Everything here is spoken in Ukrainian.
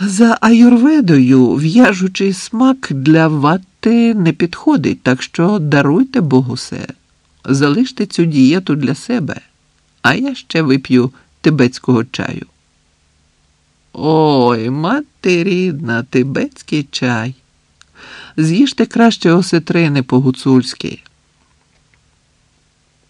За аюрведою в'яжучий смак для ватти не підходить, так що даруйте Богусе, залиште цю дієту для себе, а я ще вип'ю тибетського чаю. Ой, мати рідна, тибетський чай. З'їжте краще осетрини по-гуцульськи.